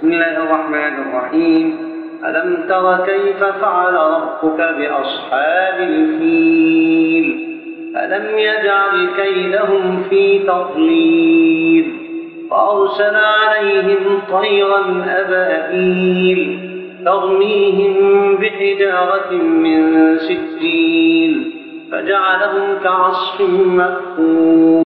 بسم الله الرحمن الرحيم. ألم تر كيف فعل ربك بأصحاب الفيل؟ ألم يجعل كيدهم في تضليل؟ وأرسل عليهم طيرا أبابيل ترميهم بحجارة من سجيل فجعلهم كعصف مأكول.